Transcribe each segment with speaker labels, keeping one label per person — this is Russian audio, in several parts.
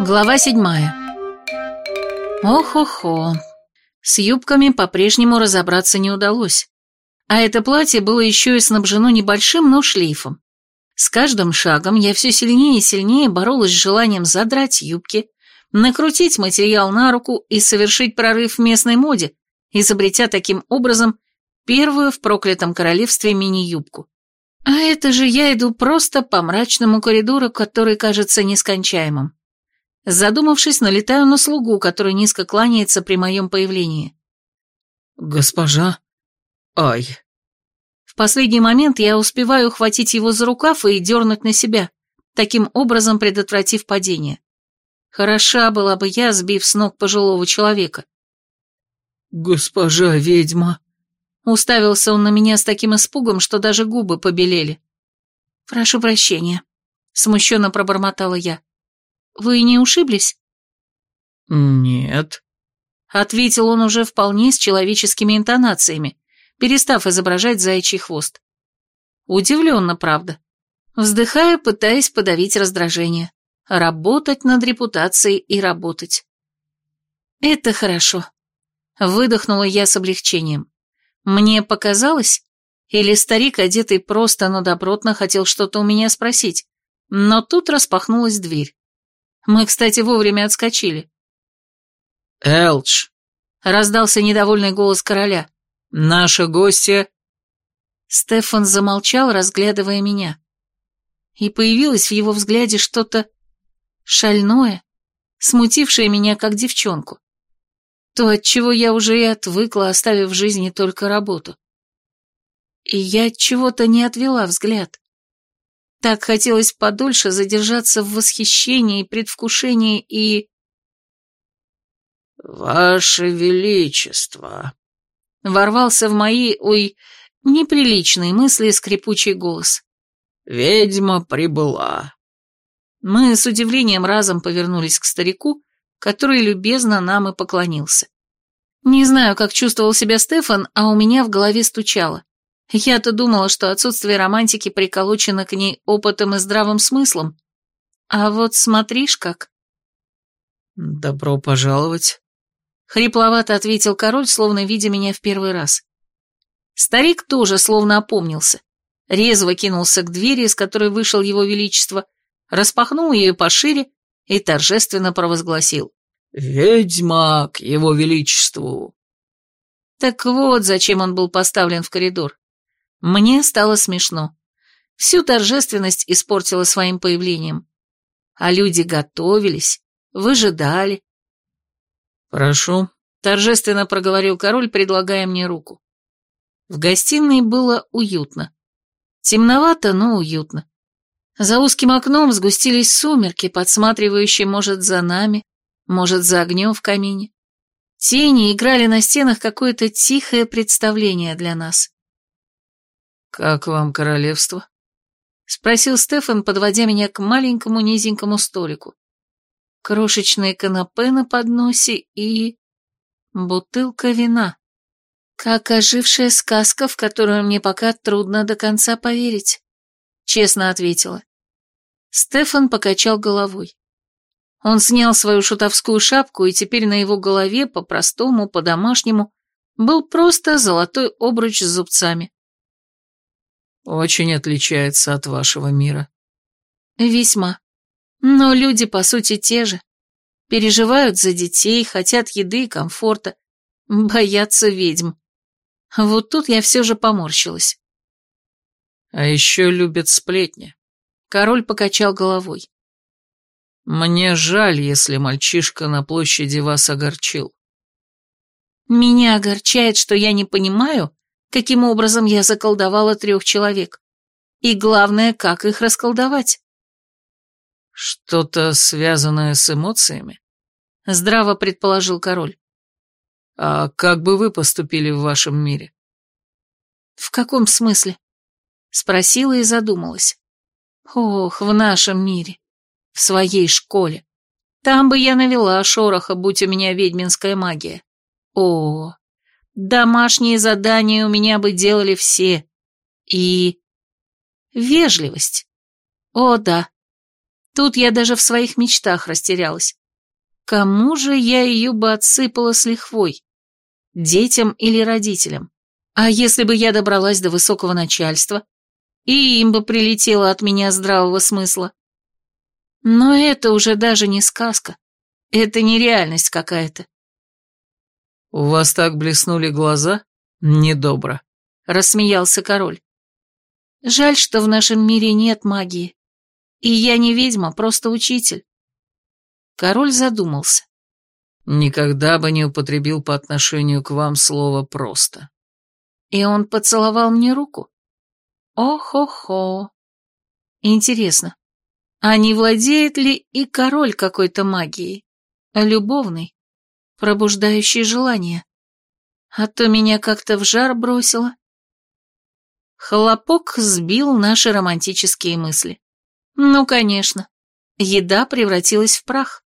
Speaker 1: Глава седьмая. Ох-охо. С юбками по-прежнему разобраться не удалось. А это платье было еще и снабжено небольшим, но шлейфом. С каждым шагом я все сильнее и сильнее боролась с желанием задрать юбки, накрутить материал на руку и совершить прорыв в местной моде, изобретя таким образом первую в проклятом королевстве мини-юбку. А это же я иду просто по мрачному коридору, который кажется нескончаемым. Задумавшись, налетаю на слугу, который низко кланяется при моем появлении.
Speaker 2: «Госпожа? Ай!»
Speaker 1: В последний момент я успеваю ухватить его за рукав и дернуть на себя, таким образом предотвратив падение. Хороша была бы я, сбив с ног пожилого человека.
Speaker 2: «Госпожа ведьма!»
Speaker 1: Уставился он на меня с таким испугом, что даже губы побелели. «Прошу прощения», — смущенно пробормотала я. «Вы не ушиблись?»
Speaker 2: «Нет», —
Speaker 1: ответил он уже вполне с человеческими интонациями, перестав изображать заячий хвост. Удивленно, правда. Вздыхая, пытаясь подавить раздражение. Работать над репутацией и работать. «Это хорошо», — выдохнула я с облегчением. Мне показалось? Или старик, одетый просто, но добротно, хотел что-то у меня спросить? Но тут распахнулась дверь. Мы, кстати, вовремя отскочили.
Speaker 2: «Элдж!»
Speaker 1: — раздался недовольный голос короля.
Speaker 2: «Наша гостья...»
Speaker 1: Стефан замолчал, разглядывая меня. И появилось в его взгляде что-то шальное, смутившее меня как девчонку. То, от чего я уже и отвыкла, оставив в жизни только работу. И я от чего-то не отвела взгляд. Так хотелось подольше задержаться в восхищении, предвкушении и...
Speaker 2: «Ваше Величество!»
Speaker 1: Ворвался в мои, ой, неприличные мысли скрипучий голос.
Speaker 2: «Ведьма прибыла».
Speaker 1: Мы с удивлением разом повернулись к старику, который любезно нам и поклонился. Не знаю, как чувствовал себя Стефан, а у меня в голове стучало. Я-то думала, что отсутствие романтики приколочено к ней опытом и здравым смыслом. А вот смотришь как.
Speaker 2: «Добро пожаловать», —
Speaker 1: хрипловато ответил король, словно видя меня в первый раз. Старик тоже словно опомнился. Резво кинулся к двери, из которой вышел его величество, распахнул ее пошире и торжественно провозгласил.
Speaker 2: «Ведьма к его величеству!»
Speaker 1: Так вот, зачем он был поставлен в коридор. Мне стало смешно. Всю торжественность испортила своим появлением. А люди готовились, выжидали.
Speaker 2: «Прошу», —
Speaker 1: торжественно проговорил король, предлагая мне руку. В гостиной было уютно. Темновато, но уютно. За узким окном сгустились сумерки, подсматривающие, может, за нами, может, за огнем в камине. Тени играли на стенах какое-то тихое представление для нас.
Speaker 2: «Как вам королевство?»
Speaker 1: — спросил Стефан, подводя меня к маленькому низенькому столику. Крошечные канапе на подносе и... бутылка вина. Как ожившая сказка, в которую мне пока трудно до конца поверить, честно ответила. Стефан покачал головой. Он снял свою шутовскую шапку, и теперь на его голове, по-простому, по-домашнему, был просто золотой обруч с зубцами.
Speaker 2: «Очень отличается от вашего мира».
Speaker 1: «Весьма. Но люди, по сути, те же. Переживают за детей, хотят еды и комфорта, боятся ведьм. Вот тут я все же поморщилась».
Speaker 2: «А еще любят сплетни»,
Speaker 1: Король покачал головой.
Speaker 2: «Мне жаль, если мальчишка на площади вас огорчил».
Speaker 1: «Меня огорчает, что я не понимаю, каким образом я заколдовала трех человек. И главное, как их расколдовать».
Speaker 2: «Что-то связанное с эмоциями?»
Speaker 1: — здраво предположил король.
Speaker 2: «А как бы вы поступили в вашем мире?»
Speaker 1: «В каком смысле?» — спросила и задумалась. Ох, в нашем мире. В своей школе. Там бы я навела шороха, будь у меня ведьминская магия. О, домашние задания у меня бы делали все. И... Вежливость. О, да. Тут я даже в своих мечтах растерялась. Кому же я ее бы отсыпала с лихвой? Детям или родителям? А если бы я добралась до высокого начальства? И им бы прилетело от меня здравого смысла? Но это уже даже не сказка. Это нереальность какая-то.
Speaker 2: «У вас так блеснули глаза? Недобро», — рассмеялся король.
Speaker 1: «Жаль, что в нашем мире нет магии. И я не ведьма, просто учитель». Король задумался.
Speaker 2: «Никогда бы не употребил по отношению к вам слово «просто».
Speaker 1: И он поцеловал мне руку. О-хо-хо. Интересно, а не владеет ли и король какой-то магией? Любовной, пробуждающей желание? А то меня как-то в жар бросило. Хлопок сбил наши романтические мысли. Ну, конечно, еда превратилась в прах.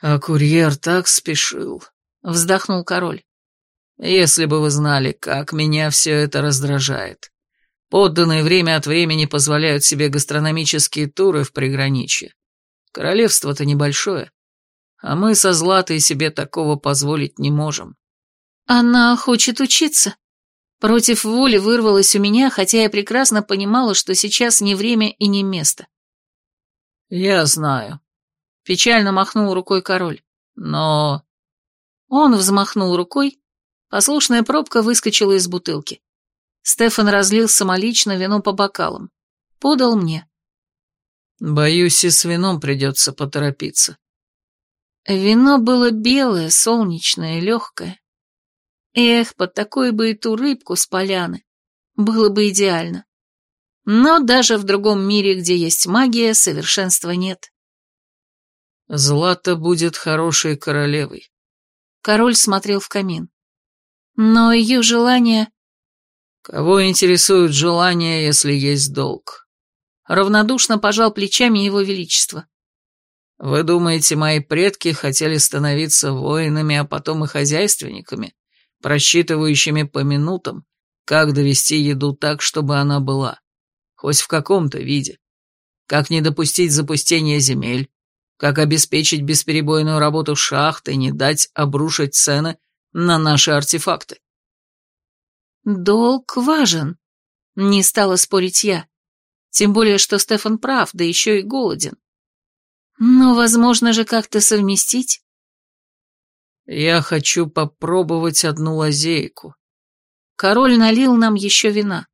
Speaker 2: «А курьер так спешил», — вздохнул король. «Если бы вы знали, как меня все это раздражает. Подданные время от времени позволяют себе гастрономические туры в приграничье. Королевство-то небольшое, а мы со Златой себе такого позволить не можем.
Speaker 1: Она хочет учиться. Против воли вырвалась у меня, хотя я прекрасно понимала, что сейчас не время и не место.
Speaker 2: Я знаю. Печально махнул рукой король. Но...
Speaker 1: Он взмахнул рукой, послушная пробка выскочила из бутылки. Стефан разлил самолично вино по бокалам. Подал мне.
Speaker 2: Боюсь, и с вином придется поторопиться.
Speaker 1: Вино было белое, солнечное, легкое. Эх, под такой бы и ту рыбку с поляны. Было бы идеально. Но даже в другом мире, где есть магия, совершенства нет.
Speaker 2: Злата будет хорошей королевой.
Speaker 1: Король смотрел в камин. Но ее желание
Speaker 2: Кого интересует желание, если есть долг?
Speaker 1: Равнодушно пожал плечами его величество.
Speaker 2: Вы думаете, мои предки хотели становиться воинами, а потом и хозяйственниками, просчитывающими по минутам, как довести еду так, чтобы она была, хоть в каком-то виде? Как не допустить запустения земель? Как обеспечить бесперебойную работу шахты и не дать обрушить цены на наши артефакты?
Speaker 1: «Долг важен», — не стала спорить я. Тем более, что Стефан прав, да еще и голоден. Но возможно же как-то совместить.
Speaker 2: Я хочу попробовать одну лазейку.
Speaker 1: Король налил нам еще вина.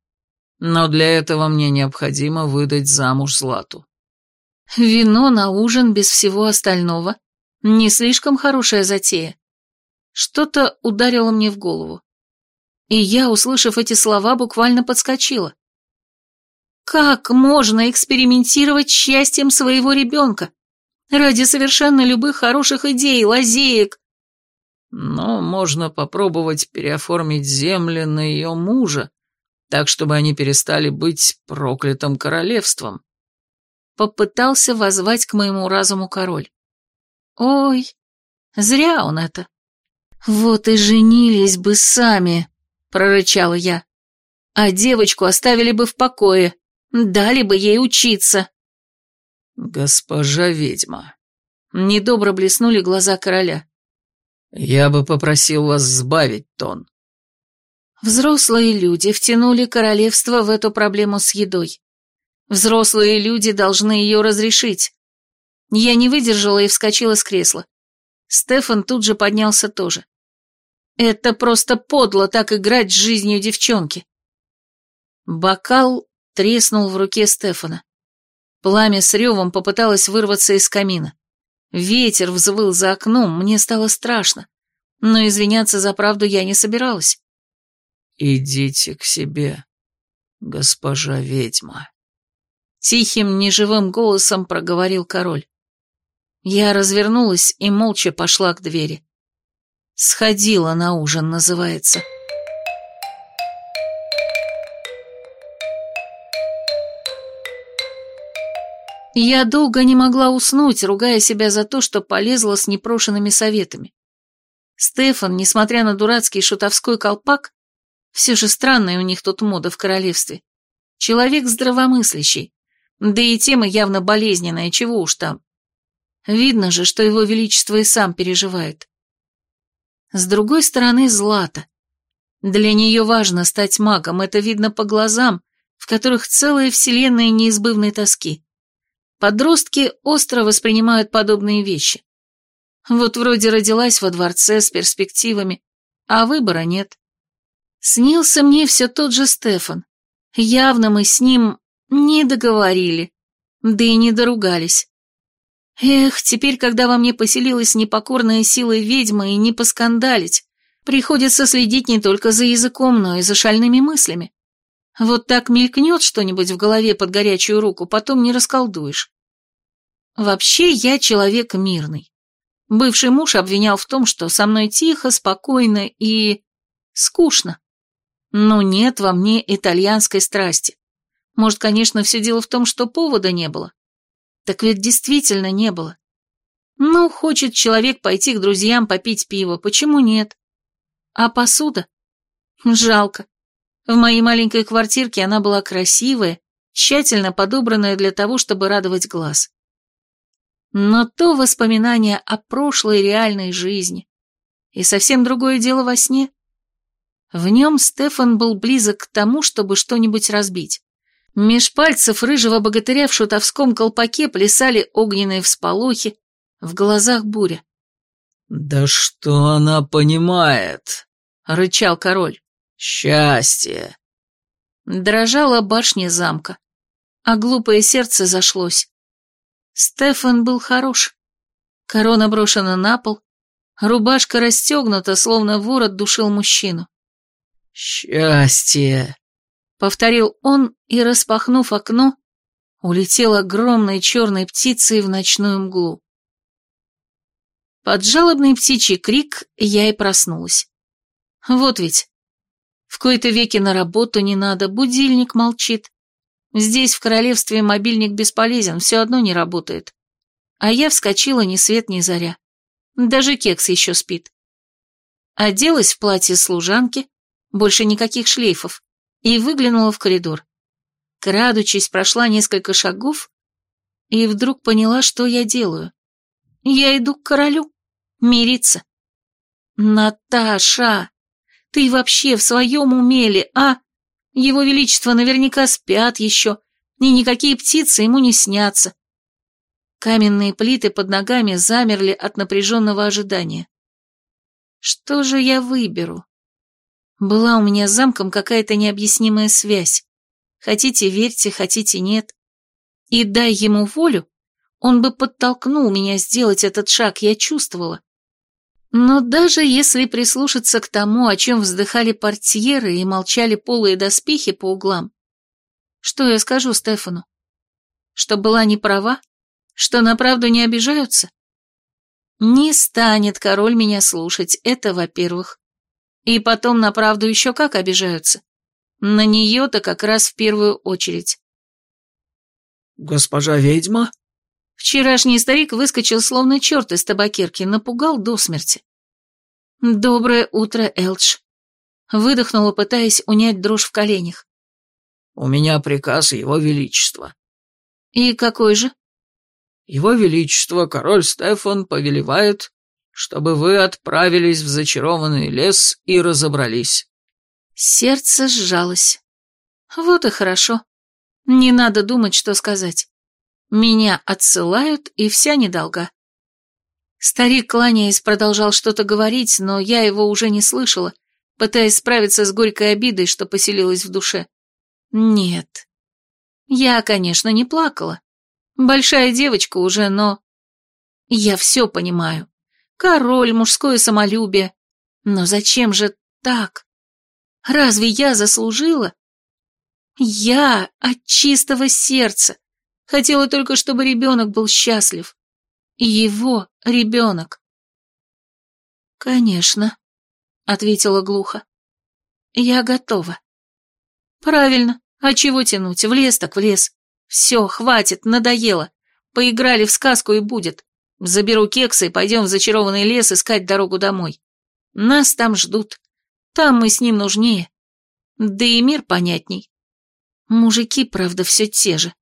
Speaker 2: Но для этого мне необходимо выдать замуж Злату.
Speaker 1: Вино на ужин без всего остального. Не слишком хорошая затея. Что-то ударило мне в голову и я, услышав эти слова, буквально подскочила. Как можно экспериментировать счастьем своего ребенка? Ради совершенно любых хороших идей, лазеек.
Speaker 2: Но можно попробовать переоформить земли на ее мужа, так, чтобы они перестали быть проклятым королевством.
Speaker 1: Попытался возвать к моему разуму король. Ой, зря он это. Вот и женились бы сами прорычала я. А девочку оставили бы в покое, дали бы ей учиться.
Speaker 2: Госпожа ведьма.
Speaker 1: Недобро блеснули глаза короля.
Speaker 2: Я бы попросил вас сбавить тон.
Speaker 1: Взрослые люди втянули королевство в эту проблему с едой. Взрослые люди должны ее разрешить. Я не выдержала и вскочила с кресла. Стефан тут же поднялся тоже. Это просто подло так играть с жизнью девчонки. Бокал треснул в руке Стефана. Пламя с ревом попыталось вырваться из камина. Ветер взвыл за окном, мне стало страшно. Но извиняться за правду я не собиралась.
Speaker 2: «Идите к себе, госпожа ведьма», —
Speaker 1: тихим, неживым голосом проговорил король. Я развернулась и молча пошла к двери. Сходила на ужин, называется. Я долго не могла уснуть, ругая себя за то, что полезла с непрошенными советами. Стефан, несмотря на дурацкий шутовской колпак, все же странная у них тут мода в королевстве, человек здравомыслящий, Да и тема явно болезненная, чего уж там. Видно же, что его величество и сам переживает. С другой стороны, Злата. Для нее важно стать магом, это видно по глазам, в которых целая вселенная неизбывной тоски. Подростки остро воспринимают подобные вещи. Вот вроде родилась во дворце с перспективами, а выбора нет. Снился мне все тот же Стефан. Явно мы с ним не договорили, да и не доругались. Эх, теперь, когда во мне поселилась непокорная сила ведьмы и не поскандалить, приходится следить не только за языком, но и за шальными мыслями. Вот так мелькнет что-нибудь в голове под горячую руку, потом не расколдуешь. Вообще я человек мирный. Бывший муж обвинял в том, что со мной тихо, спокойно и... скучно. Но нет во мне итальянской страсти. Может, конечно, все дело в том, что повода не было. Так ведь действительно не было. Ну, хочет человек пойти к друзьям попить пиво, почему нет? А посуда? Жалко. В моей маленькой квартирке она была красивая, тщательно подобранная для того, чтобы радовать глаз. Но то воспоминание о прошлой реальной жизни. И совсем другое дело во сне. В нем Стефан был близок к тому, чтобы что-нибудь разбить. Меж пальцев рыжего богатыря в шутовском колпаке плясали огненные всполохи, в глазах буря.
Speaker 2: «Да что она понимает?»
Speaker 1: — рычал король.
Speaker 2: «Счастье!»
Speaker 1: Дрожала башня замка, а глупое сердце зашлось. Стефан был хорош. Корона брошена на пол, рубашка расстегнута, словно ворот душил мужчину.
Speaker 2: «Счастье!»
Speaker 1: Повторил он и, распахнув окно, улетел огромной черной птицей в ночную мглу. Под жалобный птичий крик я и проснулась. Вот ведь. В кои-то веки на работу не надо, будильник молчит. Здесь, в королевстве, мобильник бесполезен, все одно не работает. А я вскочила ни свет ни заря. Даже кекс еще спит. Оделась в платье служанки, больше никаких шлейфов, и выглянула в коридор. Крадучись, прошла несколько шагов и вдруг поняла, что я делаю. Я иду к королю. Мириться. Наташа, ты вообще в своем уме ли, а? Его Величество наверняка спят еще, и никакие птицы ему не снятся. Каменные плиты под ногами замерли от напряженного ожидания. Что же я выберу? Была у меня с замком какая-то необъяснимая связь. Хотите верьте, хотите нет. И дай ему волю, он бы подтолкнул меня сделать этот шаг, я чувствовала. Но даже если прислушаться к тому, о чем вздыхали портьеры и молчали полые доспехи по углам, что я скажу Стефану? Что была не права? Что на правду не обижаются? Не станет король меня слушать, это во-первых. И потом на правду еще как обижаются. На нее-то как раз в первую очередь.
Speaker 2: «Госпожа ведьма?»
Speaker 1: Вчерашний старик выскочил словно черт из табакерки, напугал до смерти. «Доброе утро, Элдж», — выдохнула, пытаясь унять дрожь в коленях.
Speaker 2: «У меня приказ Его Величества».
Speaker 1: «И какой же?»
Speaker 2: «Его Величество, король Стефан, повелевает чтобы вы отправились в зачарованный лес и разобрались».
Speaker 1: Сердце сжалось. Вот и хорошо. Не надо думать, что сказать. Меня отсылают, и вся недолга. Старик, кланяясь, продолжал что-то говорить, но я его уже не слышала, пытаясь справиться с горькой обидой, что поселилась в душе. Нет. Я, конечно, не плакала. Большая девочка уже, но... Я все понимаю. Король, мужское самолюбие. Но зачем же так? Разве я заслужила? Я от чистого сердца хотела только, чтобы ребенок был счастлив. Его ребенок. «Конечно», — ответила глухо. «Я готова». «Правильно. А чего тянуть? В лес так в лес. Все, хватит, надоело. Поиграли в сказку и будет. Заберу кексы и пойдем в зачарованный лес искать дорогу домой. Нас там ждут. Там мы с ним нужнее. Да и мир понятней. Мужики, правда, все те же.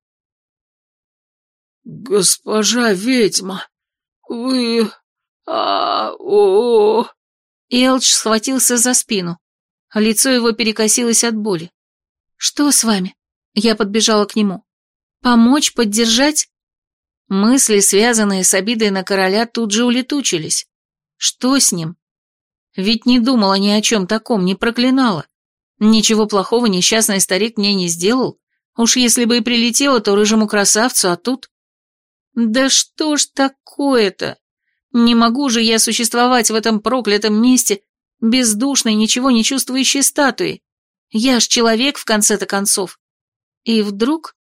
Speaker 2: «Госпожа ведьма, вы... а о, -о.
Speaker 1: Элч схватился за спину. Лицо его перекосилось от боли. «Что с вами?» Я подбежала к нему. «Помочь, поддержать?» Мысли, связанные с обидой на короля, тут же улетучились. Что с ним? Ведь не думала ни о чем таком, не проклинала. Ничего плохого несчастный старик мне не сделал. Уж если бы и прилетело, то рыжему красавцу, а тут... Да что ж такое-то? Не могу же я существовать в этом проклятом месте, бездушной, ничего не чувствующей статуей. Я ж человек, в конце-то концов. И вдруг...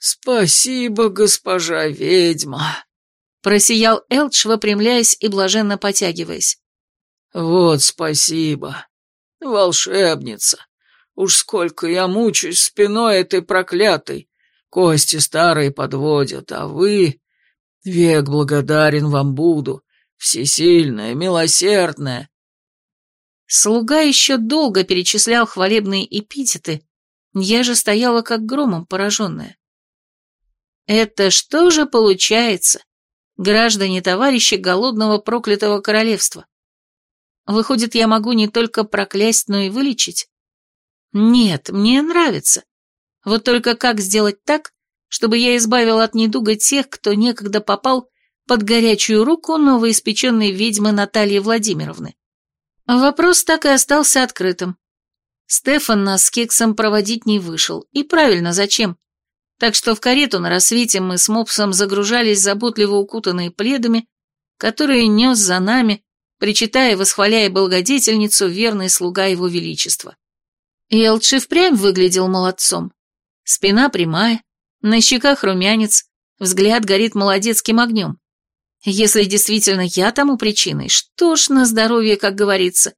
Speaker 2: «Спасибо, госпожа ведьма», — просиял
Speaker 1: Элдж, выпрямляясь и блаженно потягиваясь.
Speaker 2: «Вот спасибо. Волшебница. Уж сколько я мучаюсь спиной этой проклятой. Кости старые подводят, а вы... Век благодарен вам буду, всесильная, милосердная».
Speaker 1: Слуга еще долго перечислял хвалебные эпитеты, я же стояла как громом пораженная. Это что же получается, граждане-товарищи голодного проклятого королевства? Выходит, я могу не только проклясть, но и вылечить? Нет, мне нравится. Вот только как сделать так, чтобы я избавил от недуга тех, кто некогда попал под горячую руку новоиспеченной ведьмы Натальи Владимировны? Вопрос так и остался открытым. Стефан нас с Кексом проводить не вышел. И правильно, зачем? Так что в карету на рассвете мы с Мопсом загружались заботливо укутанные пледами, которые нес за нами, причитая и восхваляя благодетельницу, верный слуга его величества. Елчи впрямь выглядел молодцом. Спина прямая, на щеках румянец, взгляд горит молодецким огнем. Если действительно я тому причиной, что ж на здоровье, как говорится.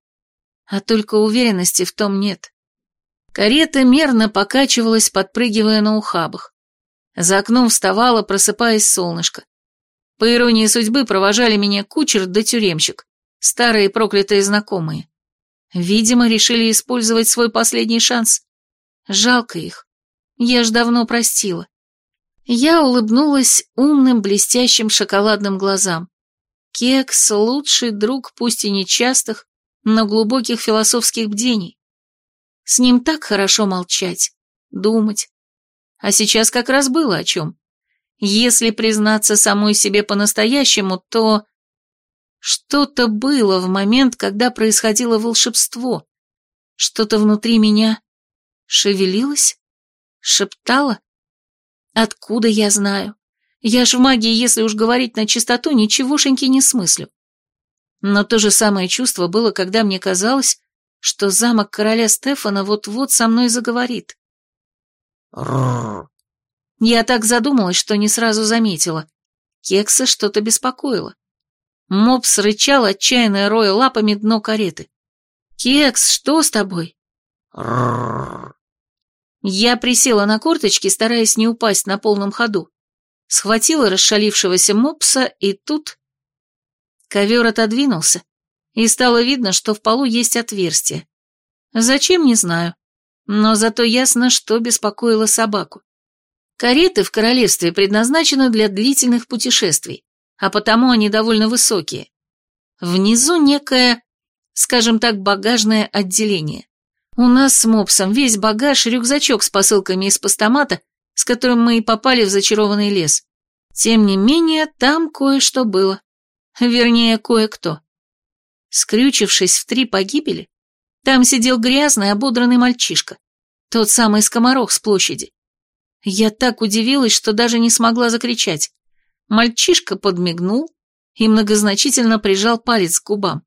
Speaker 1: А только уверенности в том нет. Карета мерно покачивалась, подпрыгивая на ухабах. За окном вставало, просыпаясь солнышко. По иронии судьбы провожали меня кучер да тюремщик, старые проклятые знакомые. Видимо, решили использовать свой последний шанс. Жалко их. Я ж давно простила. Я улыбнулась умным, блестящим шоколадным глазам. Кекс — лучший друг, пусть и нечастых, но глубоких философских бдений. С ним так хорошо молчать, думать. А сейчас как раз было о чем. Если признаться самой себе по-настоящему, то... Что-то было в момент, когда происходило волшебство. Что-то внутри меня шевелилось, шептало. Откуда я знаю? Я ж в магии, если уж говорить на чистоту, ничегошеньки не смыслю. Но то же самое чувство было, когда мне казалось, что замок короля Стефана вот-вот со мной заговорит. Я так задумалась, что не сразу заметила. Кекса что-то беспокоило. Мопс рычал, отчаянно роя лапами дно кареты. «Кекс, что с тобой?» Я присела на корточки, стараясь не упасть на полном ходу. Схватила расшалившегося мопса, и тут... Ковер отодвинулся, и стало видно, что в полу есть отверстие. Зачем, не знаю, но зато ясно, что беспокоило собаку. Кареты в королевстве предназначены для длительных путешествий, а потому они довольно высокие. Внизу некое, скажем так, багажное отделение. У нас с Мопсом весь багаж, рюкзачок с посылками из постамата, с которым мы и попали в зачарованный лес. Тем не менее, там кое-что было. Вернее, кое-кто. Скрючившись в три погибели, там сидел грязный, ободранный мальчишка. Тот самый скоморох с площади. Я так удивилась, что даже не смогла закричать. Мальчишка подмигнул и многозначительно прижал палец к губам.